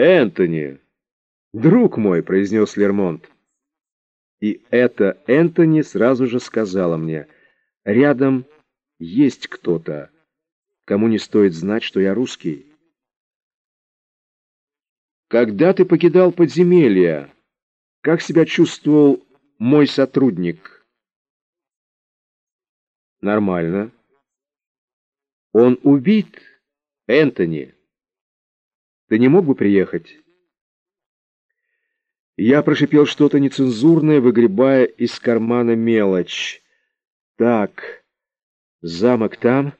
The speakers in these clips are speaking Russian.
«Энтони! Друг мой!» — произнес Лермонт. И это Энтони сразу же сказала мне. «Рядом есть кто-то, кому не стоит знать, что я русский». «Когда ты покидал подземелье, как себя чувствовал мой сотрудник?» «Нормально». «Он убит, Энтони. Ты не мог бы приехать?» Я прошипел что-то нецензурное, выгребая из кармана мелочь. Так, замок там,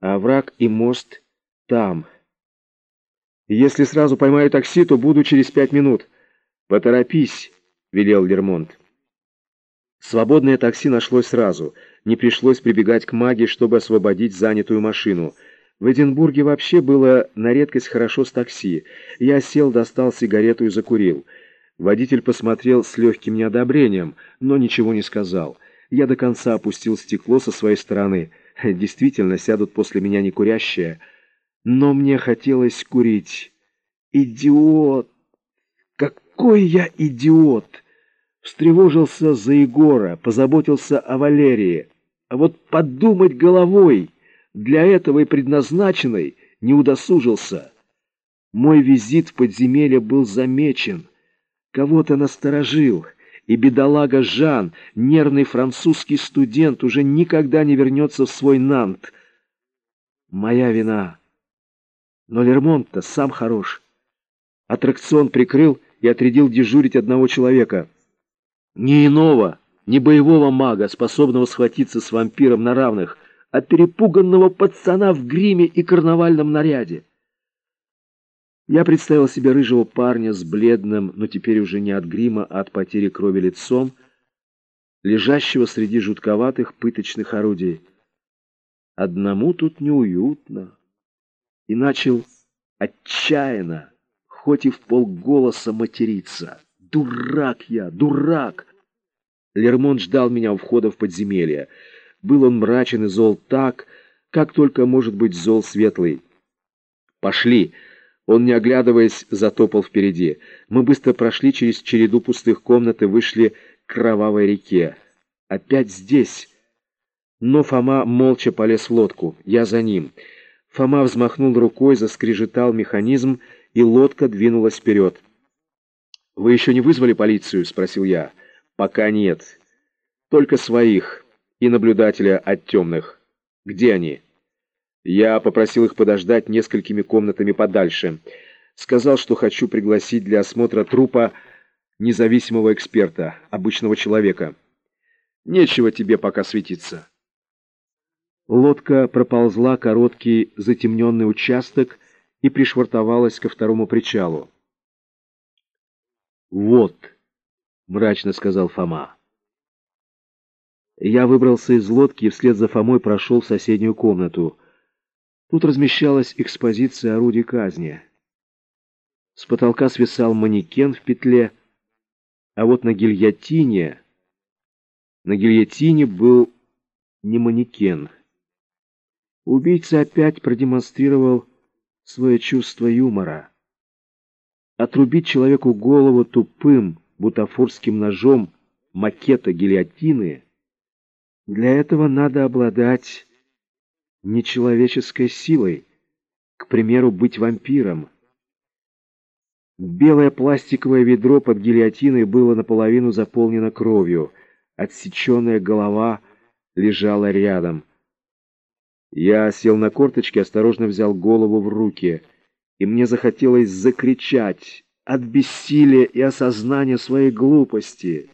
а враг и мост там. Если сразу поймаю такси, то буду через пять минут. Поторопись, велел Лермонт. Свободное такси нашлось сразу. Не пришлось прибегать к магии, чтобы освободить занятую машину. В Эдинбурге вообще было на редкость хорошо с такси. Я сел, достал сигарету и закурил. Водитель посмотрел с легким неодобрением, но ничего не сказал. Я до конца опустил стекло со своей стороны. Действительно, сядут после меня не курящие. Но мне хотелось курить. Идиот! Какой я идиот! Встревожился за Егора, позаботился о Валерии. А вот подумать головой, для этого и предназначенной, не удосужился. Мой визит в подземелье был замечен — Кого-то насторожил, и бедолага Жан, нервный французский студент, уже никогда не вернется в свой Нант. Моя вина. Но Лермонт-то сам хорош. Аттракцион прикрыл и отрядил дежурить одного человека. Не иного, не боевого мага, способного схватиться с вампиром на равных, а перепуганного пацана в гриме и карнавальном наряде. Я представил себе рыжего парня с бледным, но теперь уже не от грима, а от потери крови лицом, лежащего среди жутковатых пыточных орудий. Одному тут неуютно. И начал отчаянно, хоть и в полголоса материться. «Дурак я, дурак!» Лермон ждал меня у входа в подземелье. Был он мрачен и зол так, как только может быть зол светлый. «Пошли!» Он, не оглядываясь, затопал впереди. Мы быстро прошли через череду пустых комнат и вышли к кровавой реке. Опять здесь. Но Фома молча полез в лодку. Я за ним. Фома взмахнул рукой, заскрежетал механизм, и лодка двинулась вперед. «Вы еще не вызвали полицию?» — спросил я. «Пока нет. Только своих и наблюдателя от темных. Где они?» Я попросил их подождать несколькими комнатами подальше. Сказал, что хочу пригласить для осмотра трупа независимого эксперта, обычного человека. Нечего тебе пока светиться. Лодка проползла короткий затемненный участок и пришвартовалась ко второму причалу. «Вот», — мрачно сказал Фома. Я выбрался из лодки и вслед за Фомой прошел в соседнюю комнату — Тут размещалась экспозиция орудий казни. С потолка свисал манекен в петле, а вот на гильотине... На гильотине был не манекен. Убийца опять продемонстрировал свое чувство юмора. Отрубить человеку голову тупым бутафорским ножом макета гильотины, для этого надо обладать нечеловеческой силой, к примеру, быть вампиром. Белое пластиковое ведро под гильотиной было наполовину заполнено кровью, отсеченная голова лежала рядом. Я сел на корточки, осторожно взял голову в руки, и мне захотелось закричать от бессилия и осознания своей глупости.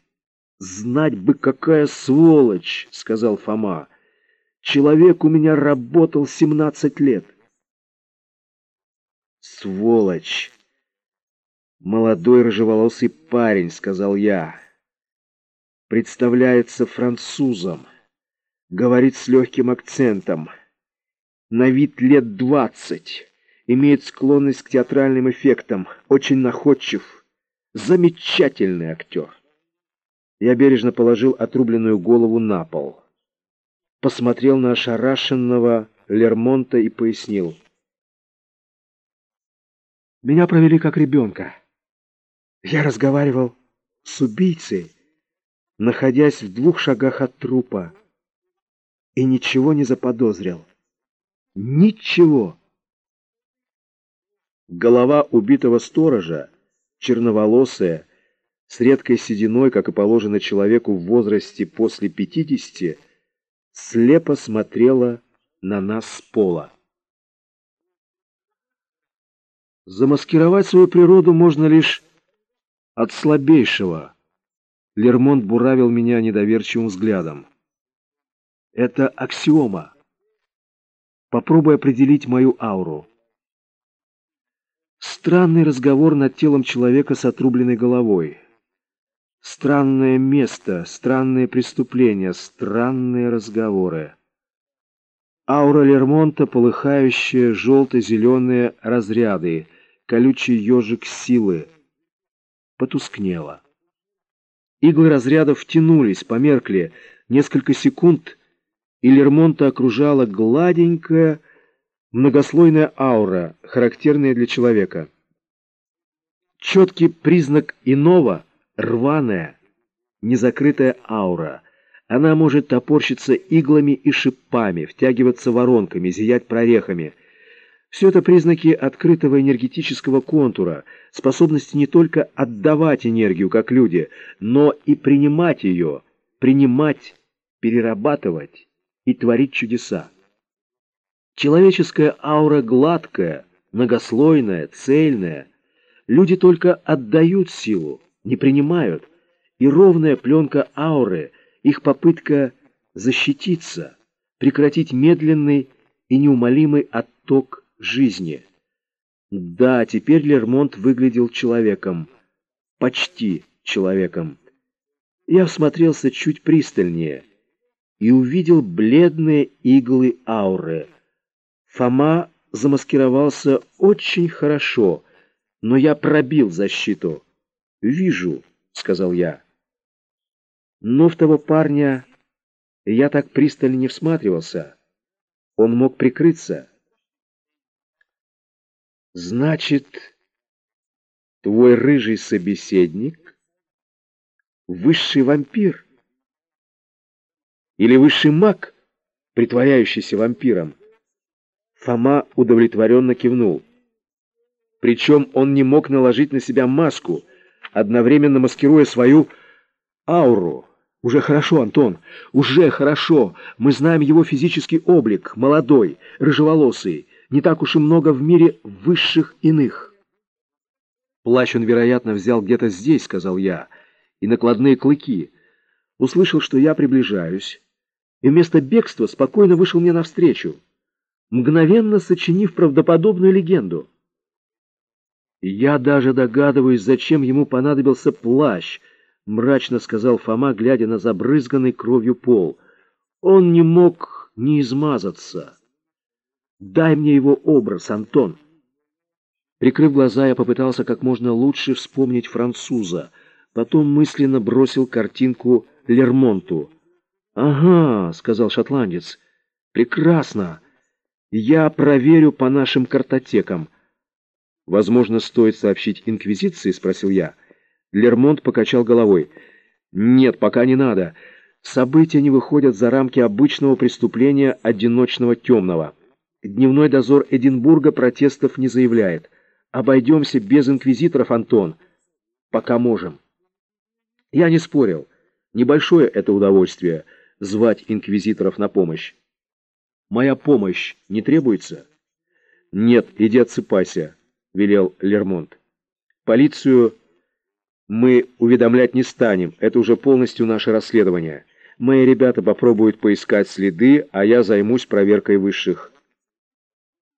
«Знать бы, какая сволочь!» — сказал Фома. Человек у меня работал семнадцать лет. Сволочь! Молодой рыжеволосый парень, сказал я. Представляется французом. Говорит с легким акцентом. На вид лет двадцать. Имеет склонность к театральным эффектам. Очень находчив. Замечательный актер. Я бережно положил отрубленную голову на пол посмотрел на ошарашенного Лермонта и пояснил. Меня провели как ребенка. Я разговаривал с убийцей, находясь в двух шагах от трупа, и ничего не заподозрил. Ничего. Голова убитого сторожа, черноволосая, с редкой сединой, как и положено человеку в возрасте после пятидесяти, слепо смотрела на нас с пола. Замаскировать свою природу можно лишь от слабейшего. Лермонт буравил меня недоверчивым взглядом. Это аксиома. Попробуй определить мою ауру. Странный разговор над телом человека с отрубленной головой. Странное место, странные преступления, странные разговоры. Аура Лермонта, полыхающие желто-зеленые разряды, колючий ежик силы, потускнела. Иглы разрядов тянулись, померкли. Несколько секунд, и Лермонта окружала гладенькая, многослойная аура, характерная для человека. Четкий признак иного — рваная, незакрытая аура — она может топорщиться иглами и шипами, втягиваться воронками, зиять прорехами. Все это признаки открытого энергетического контура, способности не только отдавать энергию, как люди, но и принимать ее, принимать, перерабатывать и творить чудеса. Человеческая аура гладкая, многослойная, цельная. Люди только отдают силу, не принимают, и ровная пленка ауры – их попытка защититься, прекратить медленный и неумолимый отток жизни. Да, теперь Лермонт выглядел человеком, почти человеком. Я всмотрелся чуть пристальнее и увидел бледные иглы ауры. Фома замаскировался очень хорошо, но я пробил защиту. «Вижу», — сказал я. Но в того парня я так пристально не всматривался. Он мог прикрыться. Значит, твой рыжий собеседник — высший вампир? Или высший маг, притворяющийся вампиром? Фома удовлетворенно кивнул. Причем он не мог наложить на себя маску, одновременно маскируя свою ауру. «Уже хорошо, Антон, уже хорошо. Мы знаем его физический облик, молодой, рыжеволосый. Не так уж и много в мире высших иных». «Плащ он, вероятно, взял где-то здесь», — сказал я, — «и накладные клыки. Услышал, что я приближаюсь, и вместо бегства спокойно вышел мне навстречу, мгновенно сочинив правдоподобную легенду. Я даже догадываюсь, зачем ему понадобился плащ —— мрачно сказал Фома, глядя на забрызганный кровью пол. «Он не мог не измазаться. Дай мне его образ, Антон». Прикрыв глаза, я попытался как можно лучше вспомнить француза. Потом мысленно бросил картинку Лермонту. «Ага», — сказал шотландец, — «прекрасно. Я проверю по нашим картотекам». «Возможно, стоит сообщить Инквизиции?» — спросил я. Лермонт покачал головой. «Нет, пока не надо. События не выходят за рамки обычного преступления одиночного темного. Дневной дозор Эдинбурга протестов не заявляет. Обойдемся без инквизиторов, Антон. Пока можем». Я не спорил. Небольшое это удовольствие — звать инквизиторов на помощь. «Моя помощь не требуется?» «Нет, иди отсыпайся», — велел Лермонт. «Полицию мы уведомлять не станем, это уже полностью наше расследование. Мои ребята попробуют поискать следы, а я займусь проверкой высших.